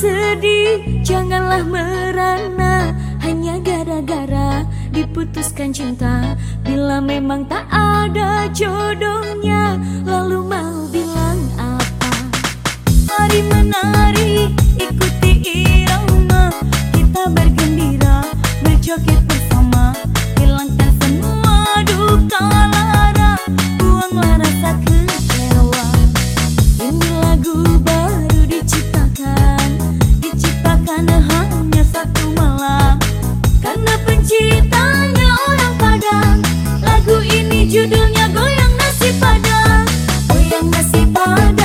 Sedih Janganlah merana. Hanya gara-gara diputuskan cinta. Bila memang tak ada jodohnya Lalu mau bilang apa? Mari menari, ikuti irama. Kita bergembira, berjoget I